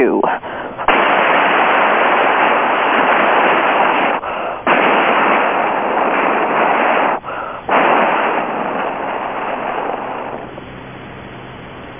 two.